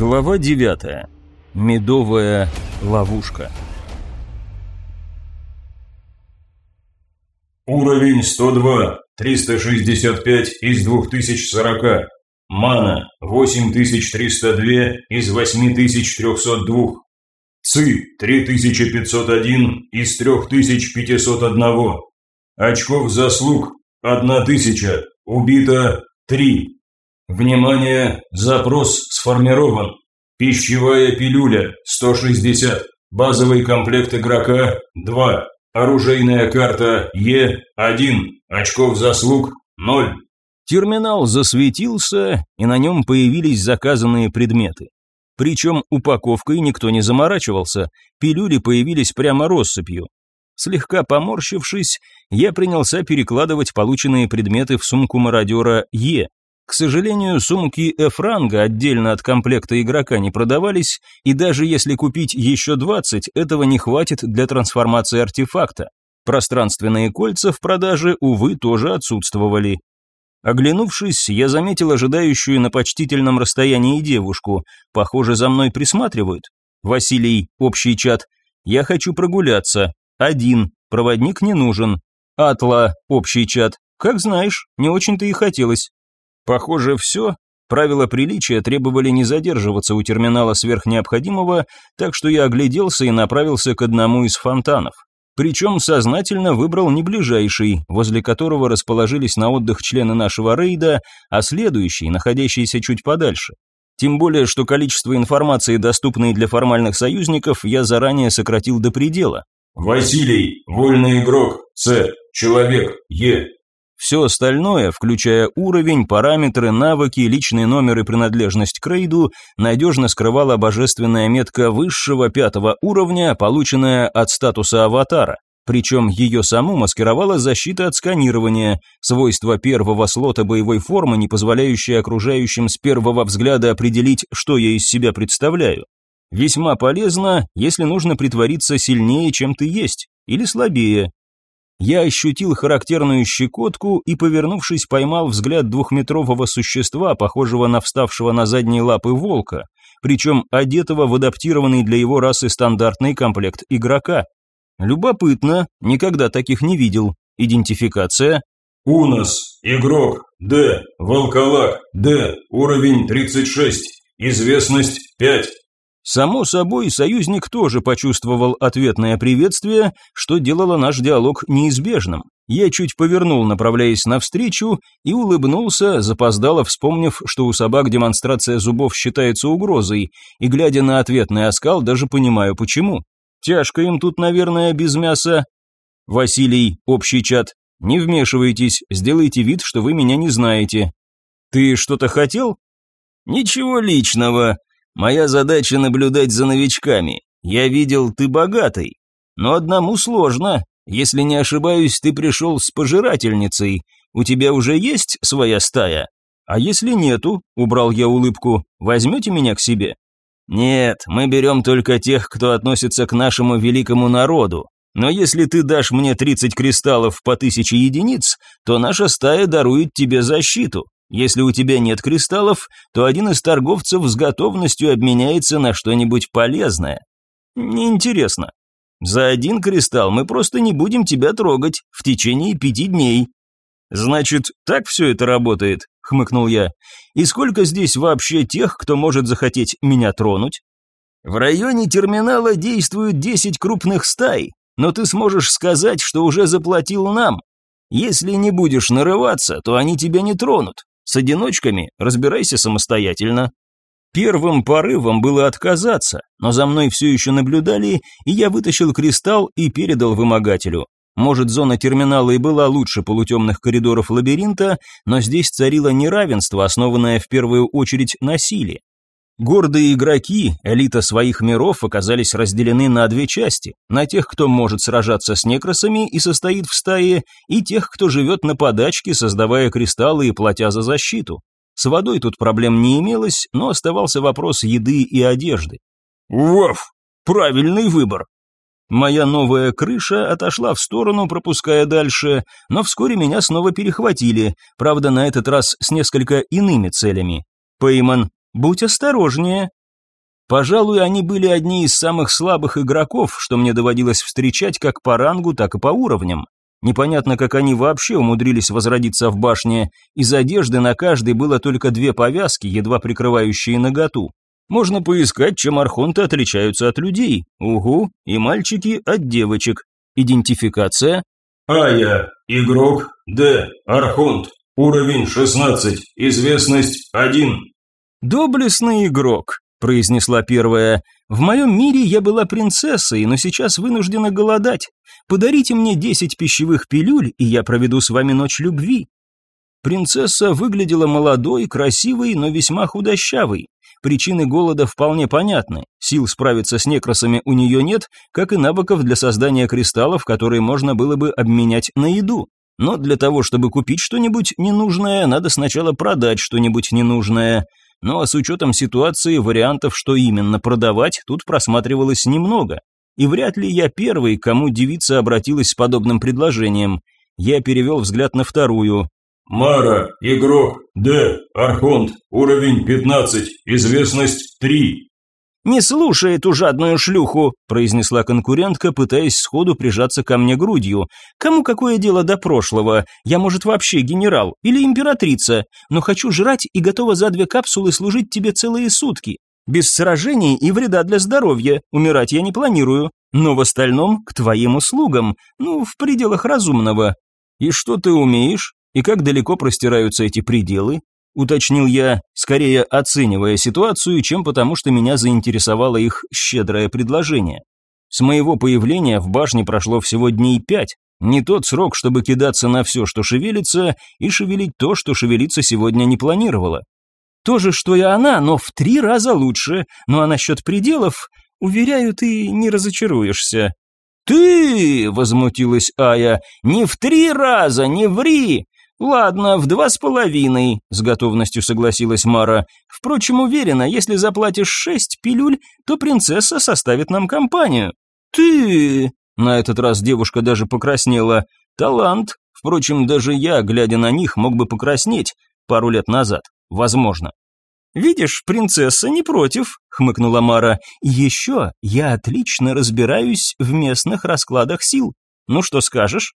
Глава 9. Медовая ловушка. Уровень 102, 365 из 2040. Мана 8302 из 8302. ЦИ 3501 из 3501. Очков заслуг 1000. Убито 3. Внимание, запрос сформирован. Пищевая пилюля 160. Базовый комплект игрока 2. Оружейная карта Е1. Очков заслуг 0. Терминал засветился, и на нем появились заказанные предметы. Причем упаковкой никто не заморачивался, пилюли появились прямо россыпью. Слегка поморщившись, я принялся перекладывать полученные предметы в сумку мародера Е. К сожалению, сумки F-ранга отдельно от комплекта игрока не продавались, и даже если купить еще 20, этого не хватит для трансформации артефакта. Пространственные кольца в продаже, увы, тоже отсутствовали. Оглянувшись, я заметил ожидающую на почтительном расстоянии девушку. Похоже, за мной присматривают. Василий, общий чат. Я хочу прогуляться. Один. Проводник не нужен. Атла, общий чат. Как знаешь, не очень-то и хотелось. Похоже, все. Правила приличия требовали не задерживаться у терминала сверх необходимого, так что я огляделся и направился к одному из фонтанов. Причем сознательно выбрал не ближайший, возле которого расположились на отдых члены нашего рейда, а следующий, находящийся чуть подальше. Тем более, что количество информации, доступной для формальных союзников, я заранее сократил до предела. Василий, вольный игрок, С, человек, Е. Все остальное, включая уровень, параметры, навыки, личный номер и принадлежность к рейду, надежно скрывала божественная метка высшего пятого уровня, полученная от статуса аватара. Причем ее саму маскировала защита от сканирования, свойство первого слота боевой формы, не позволяющее окружающим с первого взгляда определить, что я из себя представляю. Весьма полезно, если нужно притвориться сильнее, чем ты есть, или слабее, я ощутил характерную щекотку и, повернувшись, поймал взгляд двухметрового существа, похожего на вставшего на задние лапы волка, причем одетого в адаптированный для его расы стандартный комплект игрока. Любопытно, никогда таких не видел. Идентификация. Унос, игрок, Д, волколак, Д, уровень 36, известность 5. Само собой, союзник тоже почувствовал ответное приветствие, что делало наш диалог неизбежным. Я чуть повернул, направляясь навстречу, и улыбнулся, запоздало вспомнив, что у собак демонстрация зубов считается угрозой, и, глядя на ответный оскал, даже понимаю почему. Тяжко им тут, наверное, без мяса. Василий, общий чат, не вмешивайтесь, сделайте вид, что вы меня не знаете. Ты что-то хотел? Ничего личного, Моя задача наблюдать за новичками. Я видел, ты богатый. Но одному сложно. Если не ошибаюсь, ты пришел с пожирательницей. У тебя уже есть своя стая? А если нету, убрал я улыбку, возьмете меня к себе? Нет, мы берем только тех, кто относится к нашему великому народу. Но если ты дашь мне 30 кристаллов по тысяче единиц, то наша стая дарует тебе защиту. Если у тебя нет кристаллов, то один из торговцев с готовностью обменяется на что-нибудь полезное. Неинтересно. За один кристалл мы просто не будем тебя трогать в течение пяти дней. Значит, так все это работает, хмыкнул я. И сколько здесь вообще тех, кто может захотеть меня тронуть? В районе терминала действуют десять крупных стай, но ты сможешь сказать, что уже заплатил нам. Если не будешь нарываться, то они тебя не тронут. С одиночками разбирайся самостоятельно. Первым порывом было отказаться, но за мной все еще наблюдали, и я вытащил кристалл и передал вымогателю. Может, зона терминала и была лучше полутемных коридоров лабиринта, но здесь царило неравенство, основанное в первую очередь на силе. Гордые игроки, элита своих миров, оказались разделены на две части. На тех, кто может сражаться с некросами и состоит в стае, и тех, кто живет на подачке, создавая кристаллы и платя за защиту. С водой тут проблем не имелось, но оставался вопрос еды и одежды. Ваф! Правильный выбор! Моя новая крыша отошла в сторону, пропуская дальше, но вскоре меня снова перехватили, правда, на этот раз с несколько иными целями. Пейман, «Будь осторожнее». Пожалуй, они были одни из самых слабых игроков, что мне доводилось встречать как по рангу, так и по уровням. Непонятно, как они вообще умудрились возродиться в башне. Из одежды на каждой было только две повязки, едва прикрывающие наготу. Можно поискать, чем архонты отличаются от людей. Угу, и мальчики от девочек. Идентификация. Ая, игрок, Д, архонт, уровень 16, известность 1. Доблестный игрок произнесла первая. «В моем мире я была принцессой, но сейчас вынуждена голодать. Подарите мне десять пищевых пилюль, и я проведу с вами ночь любви». Принцесса выглядела молодой, красивой, но весьма худощавой. Причины голода вполне понятны. Сил справиться с некросами у нее нет, как и навыков для создания кристаллов, которые можно было бы обменять на еду. Но для того, чтобы купить что-нибудь ненужное, надо сначала продать что-нибудь ненужное. Ну а с учетом ситуации вариантов, что именно продавать, тут просматривалось немного. И вряд ли я первый, кому девица обратилась с подобным предложением. Я перевел взгляд на вторую. «Мара, игрок, Д, Архонт, уровень 15, известность 3». «Не слушай эту жадную шлюху», – произнесла конкурентка, пытаясь сходу прижаться ко мне грудью. «Кому какое дело до прошлого? Я, может, вообще генерал или императрица, но хочу жрать и готова за две капсулы служить тебе целые сутки. Без сражений и вреда для здоровья, умирать я не планирую, но в остальном к твоим услугам, ну, в пределах разумного». «И что ты умеешь? И как далеко простираются эти пределы?» Уточнил я, скорее оценивая ситуацию, чем потому, что меня заинтересовало их щедрое предложение. С моего появления в башне прошло всего дней пять, не тот срок, чтобы кидаться на все, что шевелится, и шевелить то, что шевелиться сегодня не планировала. То же, что и она, но в три раза лучше, ну а насчет пределов, уверяю, ты не разочаруешься. «Ты!» — возмутилась Ая. «Не в три раза, не ври! «Ладно, в два с половиной», – с готовностью согласилась Мара. «Впрочем, уверена, если заплатишь шесть пилюль, то принцесса составит нам компанию». «Ты...» – на этот раз девушка даже покраснела. «Талант. Впрочем, даже я, глядя на них, мог бы покраснеть пару лет назад. Возможно». «Видишь, принцесса не против», — хмыкнула Мара. «Еще я отлично разбираюсь в местных раскладах сил. Ну что скажешь?»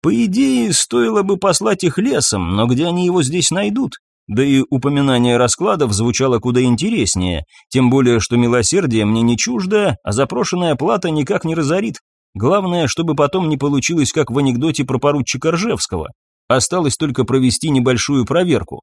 По идее, стоило бы послать их лесом, но где они его здесь найдут? Да и упоминание раскладов звучало куда интереснее, тем более, что милосердие мне не чуждо, а запрошенная плата никак не разорит. Главное, чтобы потом не получилось, как в анекдоте про поручика Ржевского. Осталось только провести небольшую проверку.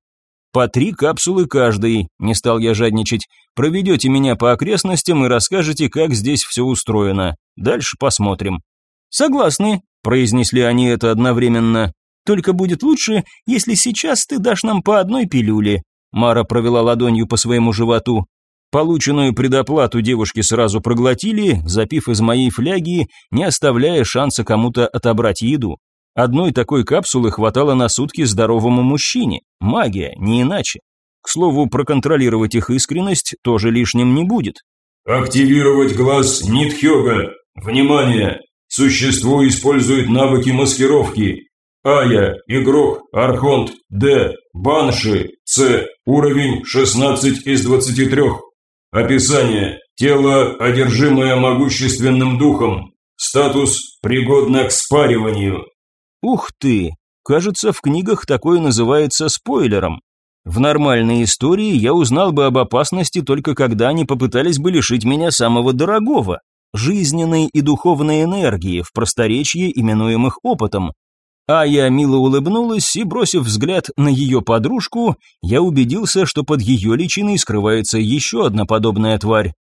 По три капсулы каждый, не стал я жадничать. Проведете меня по окрестностям и расскажете, как здесь все устроено. Дальше посмотрим. Согласны, Произнесли они это одновременно. «Только будет лучше, если сейчас ты дашь нам по одной пилюле». Мара провела ладонью по своему животу. Полученную предоплату девушки сразу проглотили, запив из моей фляги, не оставляя шанса кому-то отобрать еду. Одной такой капсулы хватало на сутки здоровому мужчине. Магия, не иначе. К слову, проконтролировать их искренность тоже лишним не будет. «Активировать глаз Нитхёга! Внимание! Существо использует навыки маскировки. Ая, игрок, Архонт, Д, Банши, С, уровень 16 из 23. Описание. Тело, одержимое могущественным духом. Статус пригодно к спариванию. Ух ты! Кажется, в книгах такое называется спойлером. В нормальной истории я узнал бы об опасности только когда они попытались бы лишить меня самого дорогого жизненной и духовной энергии, в просторечии именуемых опытом. А я мило улыбнулась и, бросив взгляд на ее подружку, я убедился, что под ее личиной скрывается еще одна подобная тварь.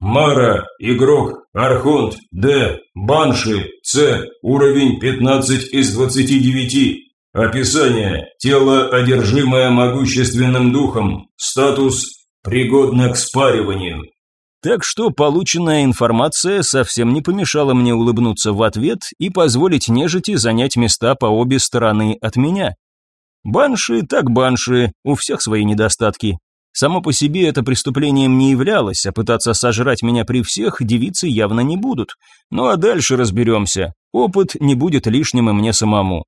Мара, игрок, Архонт, Д, Банши, С, уровень 15 из 29. Описание. Тело, одержимое могущественным духом. Статус пригодно к спариванию. Так что полученная информация совсем не помешала мне улыбнуться в ответ и позволить нежити занять места по обе стороны от меня. Банши так банши, у всех свои недостатки. Само по себе это преступлением не являлось, а пытаться сожрать меня при всех девицы явно не будут. Ну а дальше разберемся. Опыт не будет лишним и мне самому.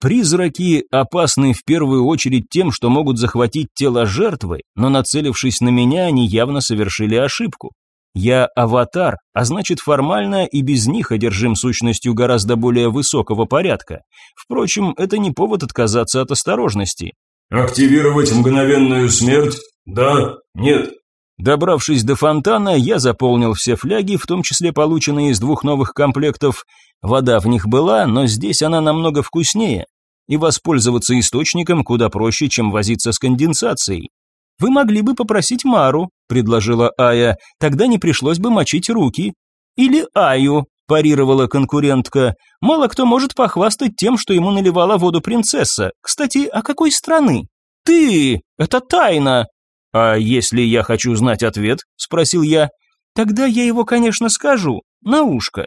Призраки опасны в первую очередь тем, что могут захватить тело жертвы, но нацелившись на меня, они явно совершили ошибку. Я аватар, а значит формально и без них одержим сущностью гораздо более высокого порядка. Впрочем, это не повод отказаться от осторожности. «Активировать мгновенную смерть? Да? Нет?» Добравшись до фонтана, я заполнил все фляги, в том числе полученные из двух новых комплектов. Вода в них была, но здесь она намного вкуснее. И воспользоваться источником куда проще, чем возиться с конденсацией. «Вы могли бы попросить Мару», – предложила Ая, – «тогда не пришлось бы мочить руки». «Или Аю», – парировала конкурентка. «Мало кто может похвастать тем, что ему наливала воду принцесса. Кстати, а какой страны?» «Ты! Это тайна!» «А если я хочу знать ответ?» – спросил я. «Тогда я его, конечно, скажу. На ушко».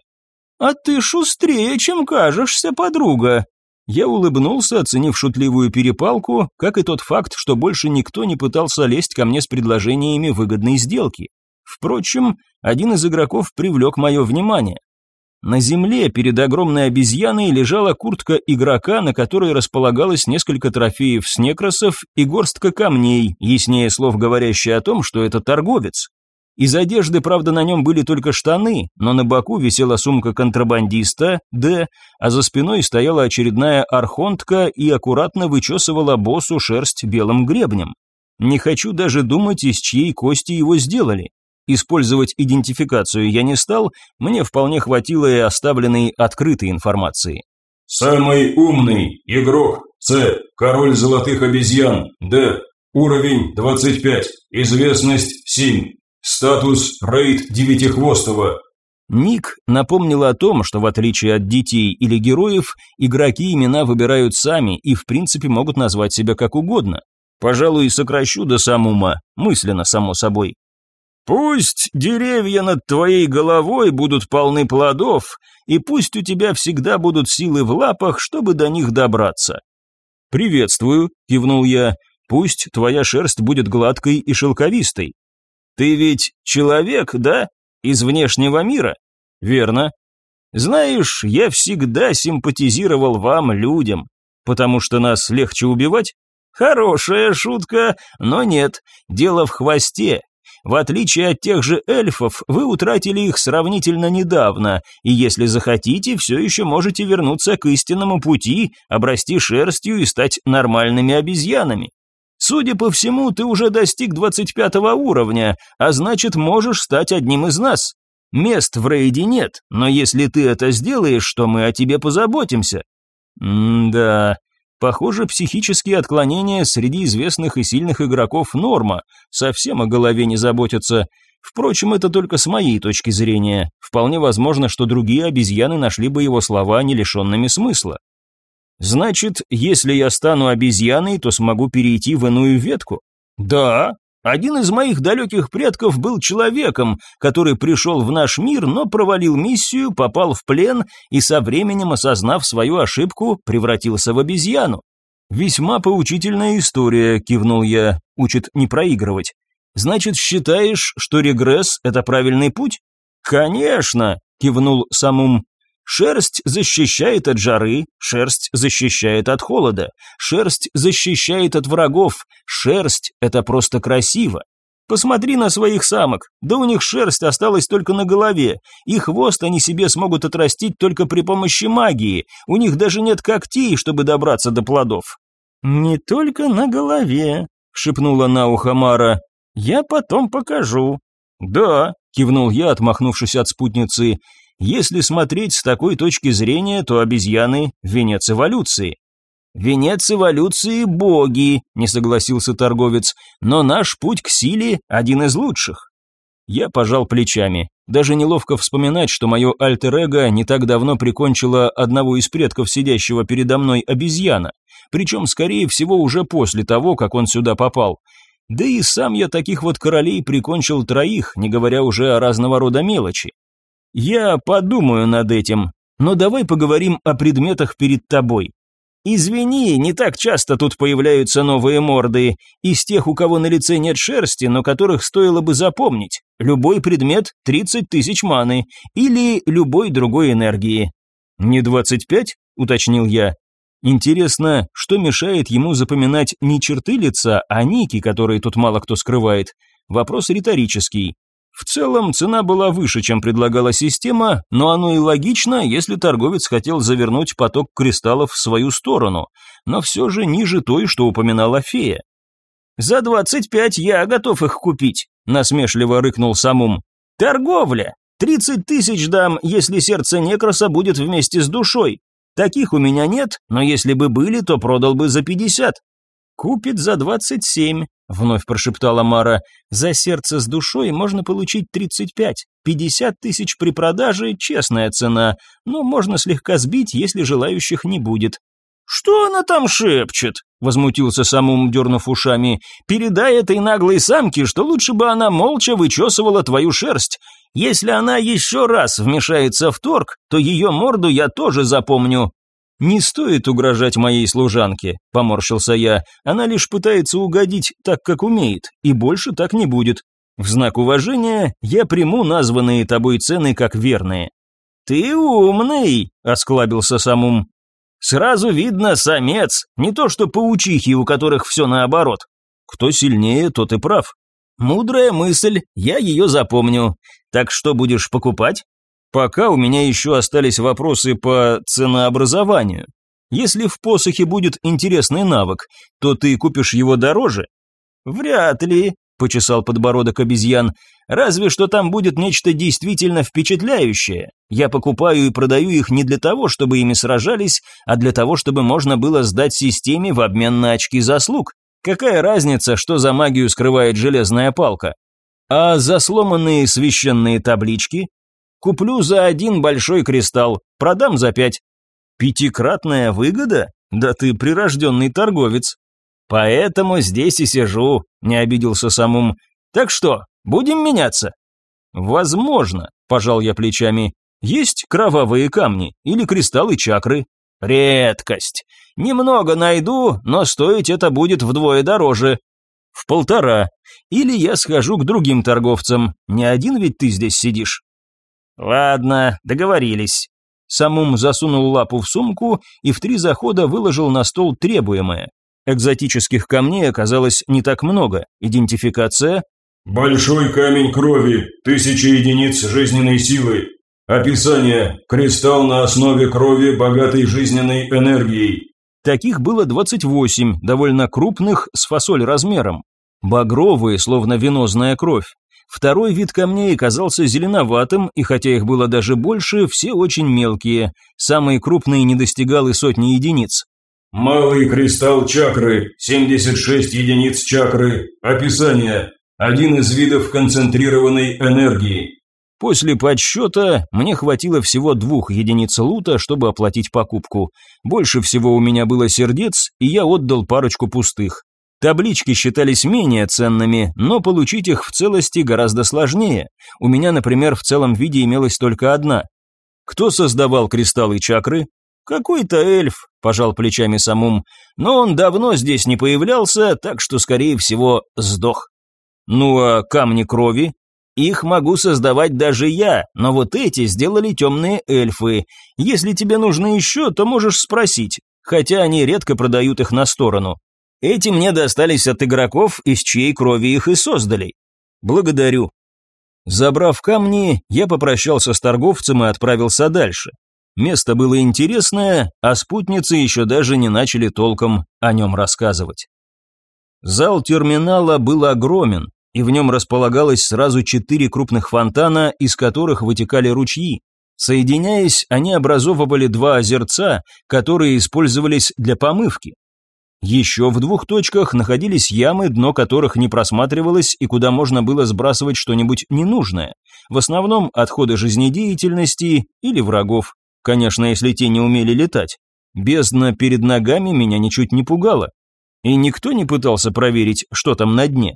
«А ты шустрее, чем кажешься, подруга». Я улыбнулся, оценив шутливую перепалку, как и тот факт, что больше никто не пытался лезть ко мне с предложениями выгодной сделки. Впрочем, один из игроков привлек мое внимание. На земле перед огромной обезьяной лежала куртка игрока, на которой располагалось несколько трофеев с некросов и горстка камней, яснее слов говорящие о том, что это торговец. Из одежды, правда, на нем были только штаны, но на боку висела сумка контрабандиста, Д, а за спиной стояла очередная архонтка и аккуратно вычесывала боссу шерсть белым гребнем. Не хочу даже думать, из чьей кости его сделали. Использовать идентификацию я не стал, мне вполне хватило и оставленной открытой информации. Самый умный игрок С. Король золотых обезьян Д. Уровень 25. Известность 7. Статус рейд девятихвостого. Ник напомнил о том, что в отличие от детей или героев, игроки имена выбирают сами и в принципе могут назвать себя как угодно. Пожалуй, сокращу до самума, мысленно, само собой. Пусть деревья над твоей головой будут полны плодов, и пусть у тебя всегда будут силы в лапах, чтобы до них добраться. Приветствую, кивнул я. Пусть твоя шерсть будет гладкой и шелковистой. Ты ведь человек, да? Из внешнего мира? Верно. Знаешь, я всегда симпатизировал вам, людям, потому что нас легче убивать. Хорошая шутка, но нет, дело в хвосте, в отличие от тех же эльфов, вы утратили их сравнительно недавно, и если захотите, все еще можете вернуться к истинному пути, обрасти шерстью и стать нормальными обезьянами. Судя по всему, ты уже достиг 25 уровня, а значит, можешь стать одним из нас. Мест в рейде нет, но если ты это сделаешь, то мы о тебе позаботимся. М-да, Похоже, психические отклонения среди известных и сильных игроков норма, совсем о голове не заботятся. Впрочем, это только с моей точки зрения. Вполне возможно, что другие обезьяны нашли бы его слова не лишенными смысла. Значит, если я стану обезьяной, то смогу перейти в иную ветку? Да, один из моих далеких предков был человеком, который пришел в наш мир, но провалил миссию, попал в плен и со временем, осознав свою ошибку, превратился в обезьяну. «Весьма поучительная история», – кивнул я, – учит не проигрывать. «Значит, считаешь, что регресс – это правильный путь?» «Конечно», – кивнул Самум. Шерсть защищает от жары, шерсть защищает от холода, шерсть защищает от врагов, шерсть – это просто красиво. Посмотри на своих самок, да у них шерсть осталась только на голове, и хвост они себе смогут отрастить только при помощи магии, у них даже нет когтей, чтобы добраться до плодов. «Не только на голове», – шепнула на ухо Мара, – «я потом покажу». «Да», – кивнул я, отмахнувшись от спутницы, – если смотреть с такой точки зрения, то обезьяны – венец эволюции. «Венец эволюции – боги», – не согласился торговец, «но наш путь к силе – один из лучших». Я пожал плечами. Даже неловко вспоминать, что мое альтер-эго не так давно прикончило одного из предков сидящего передо мной обезьяна, причем, скорее всего, уже после того, как он сюда попал. Да и сам я таких вот королей прикончил троих, не говоря уже о разного рода мелочи. Я подумаю над этим, но давай поговорим о предметах перед тобой. Извини, не так часто тут появляются новые морды, из тех, у кого на лице нет шерсти, но которых стоило бы запомнить. Любой предмет – 30 тысяч маны, или любой другой энергии. «Не 25?» – уточнил я. Интересно, что мешает ему запоминать не черты лица, а ники, которые тут мало кто скрывает? Вопрос риторический. В целом, цена была выше, чем предлагала система, но оно и логично, если торговец хотел завернуть поток кристаллов в свою сторону, но все же ниже той, что упоминала фея. «За двадцать пять я готов их купить», – насмешливо рыкнул Самум. «Торговля! Тридцать тысяч дам, если сердце Некроса будет вместе с душой. Таких у меня нет, но если бы были, то продал бы за пятьдесят». «Купит за двадцать семь», — вновь прошептала Мара. «За сердце с душой можно получить тридцать пять. Пятьдесят тысяч при продаже — честная цена, но можно слегка сбить, если желающих не будет». «Что она там шепчет?» — возмутился самум, дернув ушами. «Передай этой наглой самке, что лучше бы она молча вычесывала твою шерсть. Если она еще раз вмешается в торг, то ее морду я тоже запомню. «Не стоит угрожать моей служанке», – поморщился я. «Она лишь пытается угодить так, как умеет, и больше так не будет. В знак уважения я приму названные тобой цены как верные». «Ты умный», – осклабился Самум. «Сразу видно самец, не то что паучихи, у которых все наоборот. Кто сильнее, тот и прав. Мудрая мысль, я ее запомню. Так что будешь покупать?» Пока у меня еще остались вопросы по ценообразованию. Если в посохе будет интересный навык, то ты купишь его дороже? Вряд ли, почесал подбородок обезьян. Разве что там будет нечто действительно впечатляющее. Я покупаю и продаю их не для того, чтобы ими сражались, а для того, чтобы можно было сдать системе в обмен на очки заслуг. Какая разница, что за магию скрывает железная палка? А за сломанные священные таблички Куплю за один большой кристалл, продам за пять. Пятикратная выгода? Да ты прирожденный торговец. Поэтому здесь и сижу, не обиделся самум. Так что, будем меняться? Возможно, пожал я плечами. Есть кровавые камни или кристаллы чакры. Редкость. Немного найду, но стоить это будет вдвое дороже. В полтора. Или я схожу к другим торговцам. Не один ведь ты здесь сидишь. «Ладно, договорились». Самум засунул лапу в сумку и в три захода выложил на стол требуемое. Экзотических камней оказалось не так много. Идентификация. Большой камень крови, тысяча единиц жизненной силы. Описание. Кристалл на основе крови, богатой жизненной энергией. Таких было 28, довольно крупных, с фасоль размером. Багровые, словно венозная кровь. Второй вид камней казался зеленоватым, и хотя их было даже больше, все очень мелкие. Самый крупный не достигал и сотни единиц. Малый кристалл чакры, 76 единиц чакры. Описание. Один из видов концентрированной энергии. После подсчета мне хватило всего двух единиц лута, чтобы оплатить покупку. Больше всего у меня было сердец, и я отдал парочку пустых. Таблички считались менее ценными, но получить их в целости гораздо сложнее. У меня, например, в целом виде имелась только одна. Кто создавал кристаллы чакры? Какой-то эльф, пожал плечами самум, но он давно здесь не появлялся, так что, скорее всего, сдох. Ну а камни крови? Их могу создавать даже я, но вот эти сделали темные эльфы. Если тебе нужно еще, то можешь спросить, хотя они редко продают их на сторону. Эти мне достались от игроков, из чьей крови их и создали. Благодарю. Забрав камни, я попрощался с торговцем и отправился дальше. Место было интересное, а спутницы еще даже не начали толком о нем рассказывать. Зал терминала был огромен, и в нем располагалось сразу четыре крупных фонтана, из которых вытекали ручьи. Соединяясь, они образовывали два озерца, которые использовались для помывки. Еще в двух точках находились ямы, дно которых не просматривалось и куда можно было сбрасывать что-нибудь ненужное. В основном отходы жизнедеятельности или врагов. Конечно, если те не умели летать. Бездна перед ногами меня ничуть не пугала. И никто не пытался проверить, что там на дне.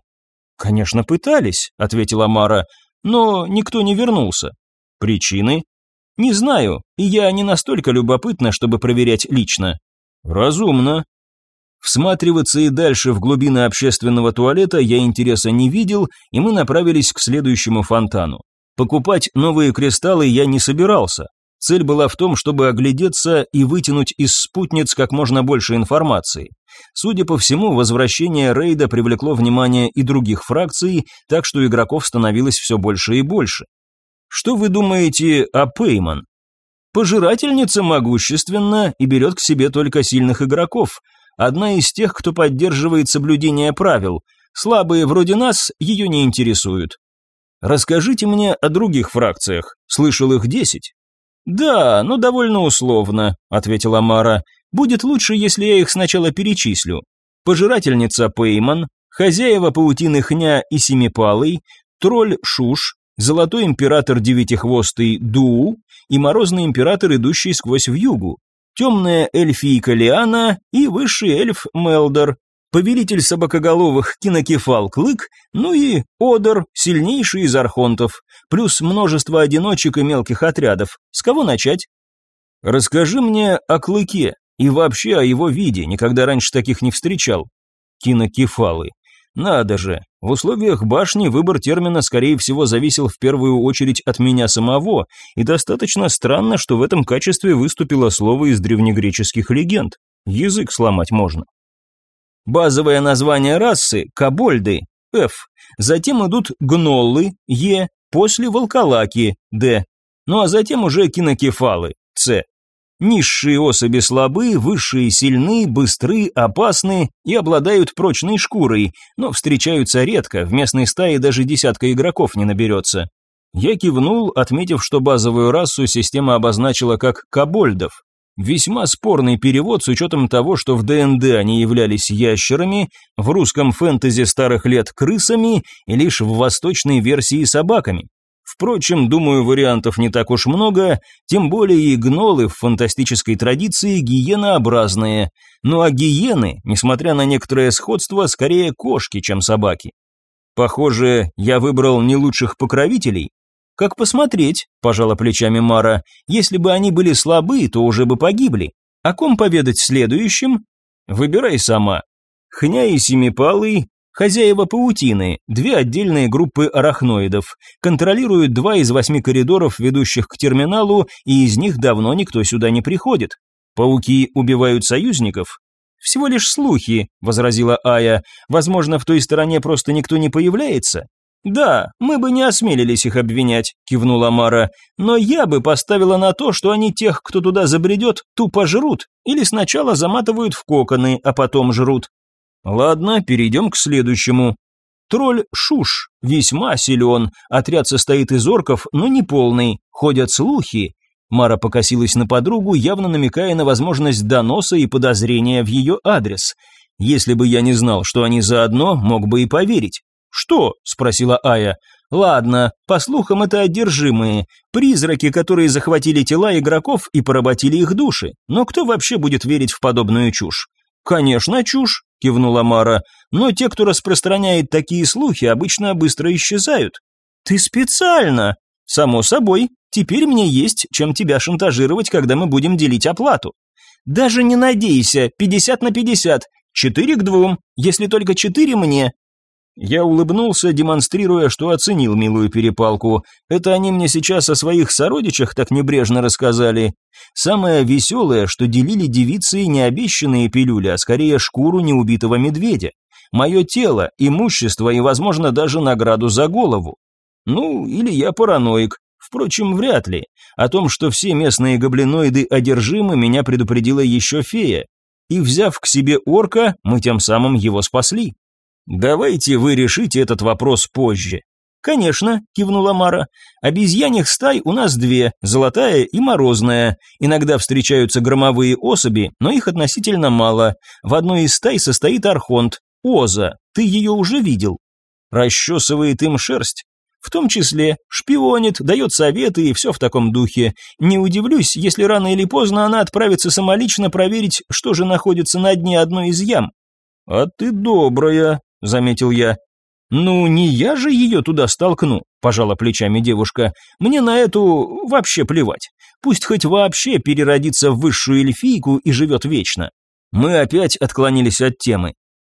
«Конечно, пытались», — ответила Мара, — «но никто не вернулся. Причины? Не знаю, и я не настолько любопытна, чтобы проверять лично». «Разумно», Всматриваться и дальше в глубины общественного туалета я интереса не видел, и мы направились к следующему фонтану. Покупать новые кристаллы я не собирался. Цель была в том, чтобы оглядеться и вытянуть из спутниц как можно больше информации. Судя по всему, возвращение рейда привлекло внимание и других фракций, так что игроков становилось все больше и больше. Что вы думаете о Пейман? Пожирательница могущественна и берет к себе только сильных игроков. Одна из тех, кто поддерживает соблюдение правил. Слабые вроде нас ее не интересуют. Расскажите мне о других фракциях. Слышал их десять. Да, но довольно условно, ответила Мара. Будет лучше, если я их сначала перечислю. Пожирательница Пейман, хозяева паутины Хня и Семипалый, тролль Шуш, золотой император Девятихвостый Ду и морозный император, идущий сквозь вьюгу, темная эльфийка Лиана и высший эльф Мелдор, повелитель собакоголовых кинокефал Клык, ну и Одер, сильнейший из архонтов, плюс множество одиночек и мелких отрядов. С кого начать? Расскажи мне о Клыке и вообще о его виде, никогда раньше таких не встречал. Кинокефалы. Надо же, в условиях башни выбор термина, скорее всего, зависел в первую очередь от меня самого, и достаточно странно, что в этом качестве выступило слово из древнегреческих легенд. Язык сломать можно. Базовое название расы – кобольды, F. Затем идут гноллы, Е, после волколаки, Д. Ну а затем уже кинокефалы, С. Низшие особи слабы, высшие сильны, быстры, опасны и обладают прочной шкурой, но встречаются редко, в местной стае даже десятка игроков не наберется. Я кивнул, отметив, что базовую расу система обозначила как кобольдов. Весьма спорный перевод с учетом того, что в ДНД они являлись ящерами, в русском фэнтези старых лет крысами и лишь в восточной версии собаками. Впрочем, думаю, вариантов не так уж много, тем более и гнолы в фантастической традиции гиенообразные. Ну а гиены, несмотря на некоторое сходство, скорее кошки, чем собаки. Похоже, я выбрал не лучших покровителей, «Как посмотреть?» – пожала плечами Мара. «Если бы они были слабы, то уже бы погибли. О ком поведать следующим?» «Выбирай сама». Хня и Семипалый – хозяева паутины, две отдельные группы арахноидов, контролируют два из восьми коридоров, ведущих к терминалу, и из них давно никто сюда не приходит. Пауки убивают союзников? Всего лишь слухи, возразила Ая. Возможно, в той стороне просто никто не появляется. «Да, мы бы не осмелились их обвинять», – кивнула Мара, «но я бы поставила на то, что они тех, кто туда забредет, тупо жрут, или сначала заматывают в коконы, а потом жрут». «Ладно, перейдем к следующему», Тролль Шуш весьма силен, отряд состоит из орков, но не полный, ходят слухи. Мара покосилась на подругу, явно намекая на возможность доноса и подозрения в ее адрес. Если бы я не знал, что они заодно, мог бы и поверить. «Что?» – спросила Ая. «Ладно, по слухам это одержимые, призраки, которые захватили тела игроков и поработили их души. Но кто вообще будет верить в подобную чушь?» «Конечно, чушь», – кивнула Мара, «но те, кто распространяет такие слухи, обычно быстро исчезают». «Ты специально?» «Само собой, теперь мне есть, чем тебя шантажировать, когда мы будем делить оплату». «Даже не надейся, пятьдесят на пятьдесят, четыре к двум, если только четыре мне, я улыбнулся, демонстрируя, что оценил милую перепалку. Это они мне сейчас о своих сородичах так небрежно рассказали. Самое веселое, что делили девицы не обещанные пилюли, а скорее шкуру неубитого медведя. Мое тело, имущество и, возможно, даже награду за голову. Ну, или я параноик. Впрочем, вряд ли. О том, что все местные гоблиноиды одержимы, меня предупредила еще фея. И взяв к себе орка, мы тем самым его спасли. «Давайте вы решите этот вопрос позже». «Конечно», – кивнула Мара. «Обезьяньих стай у нас две, золотая и морозная. Иногда встречаются громовые особи, но их относительно мало. В одной из стай состоит архонт, Оза. Ты ее уже видел?» Расчесывает им шерсть. В том числе шпионит, дает советы и все в таком духе. Не удивлюсь, если рано или поздно она отправится самолично проверить, что же находится на дне одной из ям. «А ты добрая», заметил я. «Ну, не я же ее туда столкну», – пожала плечами девушка. «Мне на эту вообще плевать. Пусть хоть вообще переродится в высшую эльфийку и живет вечно». Мы опять отклонились от темы.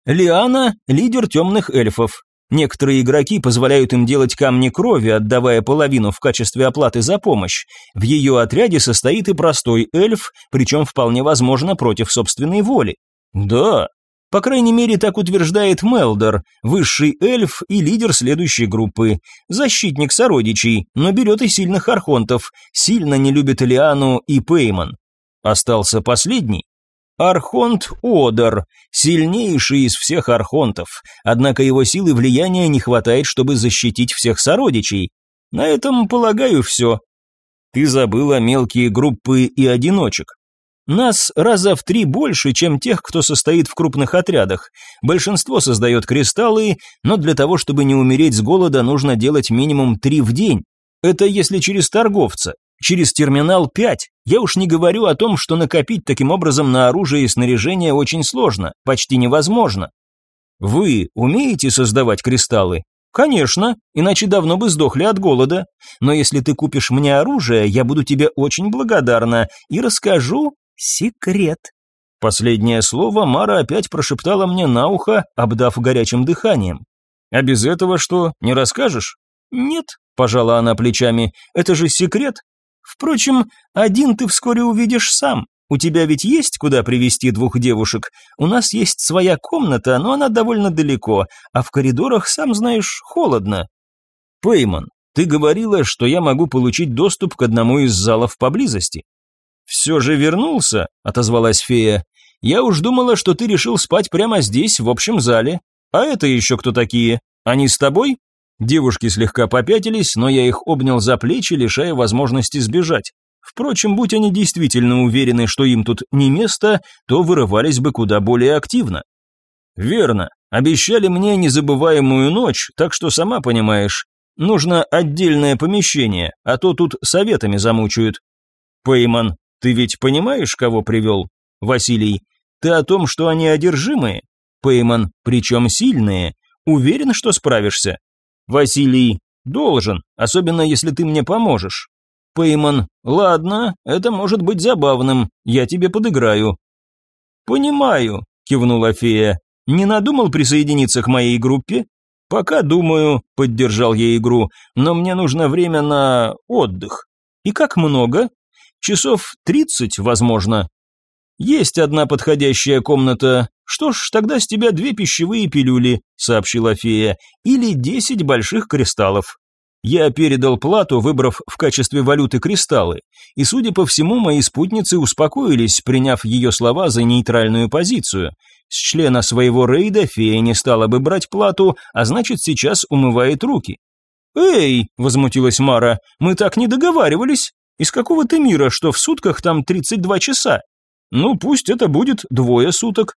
Лиана – лидер темных эльфов. Некоторые игроки позволяют им делать камни крови, отдавая половину в качестве оплаты за помощь. В ее отряде состоит и простой эльф, причем вполне возможно против собственной воли. Да, по крайней мере, так утверждает Мелдор, высший эльф и лидер следующей группы. Защитник сородичей, но берет и сильных архонтов, сильно не любит Элиану и Пейман. Остался последний. Архонт Одер, сильнейший из всех архонтов, однако его силы влияния не хватает, чтобы защитить всех сородичей. На этом, полагаю, все. Ты забыла мелкие группы и одиночек. Нас раза в три больше, чем тех, кто состоит в крупных отрядах. Большинство создает кристаллы, но для того, чтобы не умереть с голода, нужно делать минимум три в день. Это если через торговца. Через терминал 5. Я уж не говорю о том, что накопить таким образом на оружие и снаряжение очень сложно, почти невозможно. Вы умеете создавать кристаллы? Конечно, иначе давно бы сдохли от голода. Но если ты купишь мне оружие, я буду тебе очень благодарна и расскажу, Секрет. Последнее слово Мара опять прошептала мне на ухо, обдав горячим дыханием. А без этого что, не расскажешь? Нет, пожала она плечами. Это же секрет. Впрочем, один ты вскоре увидишь сам. У тебя ведь есть куда привести двух девушек? У нас есть своя комната, но она довольно далеко, а в коридорах, сам знаешь, холодно. Пейман, ты говорила, что я могу получить доступ к одному из залов поблизости. «Все же вернулся», — отозвалась фея. «Я уж думала, что ты решил спать прямо здесь, в общем зале. А это еще кто такие? Они с тобой?» Девушки слегка попятились, но я их обнял за плечи, лишая возможности сбежать. Впрочем, будь они действительно уверены, что им тут не место, то вырывались бы куда более активно. «Верно. Обещали мне незабываемую ночь, так что сама понимаешь, нужно отдельное помещение, а то тут советами замучают». Пейман ты ведь понимаешь, кого привел? Василий. Ты о том, что они одержимые? Пейман. Причем сильные. Уверен, что справишься? Василий. Должен, особенно если ты мне поможешь. Пейман. Ладно, это может быть забавным. Я тебе подыграю. Понимаю, кивнула фея. Не надумал присоединиться к моей группе? Пока думаю, поддержал я игру, но мне нужно время на отдых. И как много? Часов тридцать, возможно. Есть одна подходящая комната. Что ж, тогда с тебя две пищевые пилюли, сообщила фея, или десять больших кристаллов. Я передал плату, выбрав в качестве валюты кристаллы, и, судя по всему, мои спутницы успокоились, приняв ее слова за нейтральную позицию. С члена своего рейда фея не стала бы брать плату, а значит, сейчас умывает руки. «Эй!» – возмутилась Мара, – «мы так не договаривались!» Из какого ты мира, что в сутках там 32 часа? Ну, пусть это будет двое суток.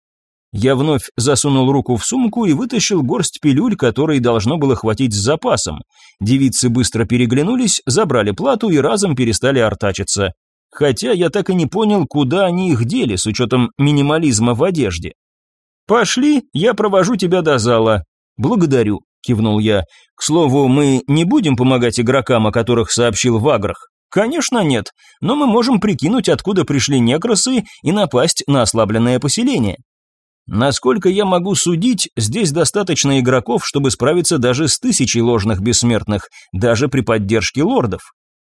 Я вновь засунул руку в сумку и вытащил горсть пилюль, которые должно было хватить с запасом. Девицы быстро переглянулись, забрали плату и разом перестали артачиться. Хотя я так и не понял, куда они их дели, с учетом минимализма в одежде. «Пошли, я провожу тебя до зала». «Благодарю», – кивнул я. «К слову, мы не будем помогать игрокам, о которых сообщил Ваграх. Конечно, нет, но мы можем прикинуть, откуда пришли некросы и напасть на ослабленное поселение. Насколько я могу судить, здесь достаточно игроков, чтобы справиться даже с тысячей ложных бессмертных, даже при поддержке лордов.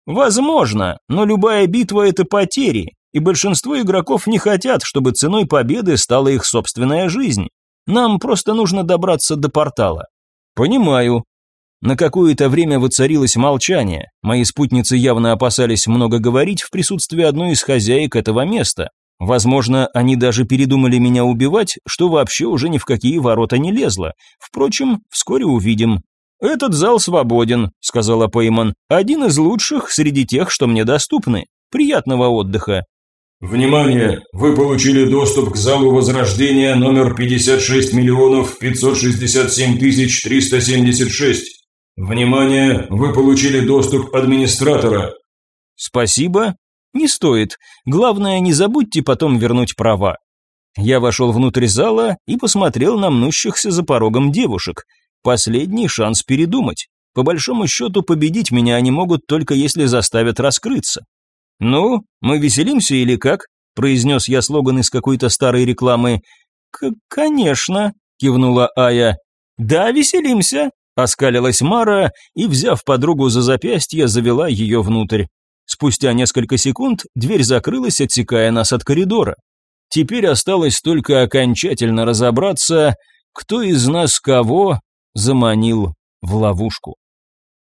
Возможно, но любая битва – это потери, и большинство игроков не хотят, чтобы ценой победы стала их собственная жизнь. Нам просто нужно добраться до портала. Понимаю, на какое-то время воцарилось молчание. Мои спутницы явно опасались много говорить в присутствии одной из хозяек этого места. Возможно, они даже передумали меня убивать, что вообще уже ни в какие ворота не лезло. Впрочем, вскоре увидим. «Этот зал свободен», — сказала Пейман. «Один из лучших среди тех, что мне доступны. Приятного отдыха». Внимание! Вы получили доступ к залу Возрождения номер 56 миллионов 567 тысяч 376. «Внимание! Вы получили доступ администратора!» «Спасибо. Не стоит. Главное, не забудьте потом вернуть права». Я вошел внутрь зала и посмотрел на мнущихся за порогом девушек. Последний шанс передумать. По большому счету, победить меня они могут только если заставят раскрыться. «Ну, мы веселимся или как?» – произнес я слоган из какой-то старой рекламы. «Конечно», – кивнула Ая. Да, веселимся, оскалилась Мара и, взяв подругу за запястье, завела ее внутрь. Спустя несколько секунд дверь закрылась, отсекая нас от коридора. Теперь осталось только окончательно разобраться, кто из нас кого заманил в ловушку.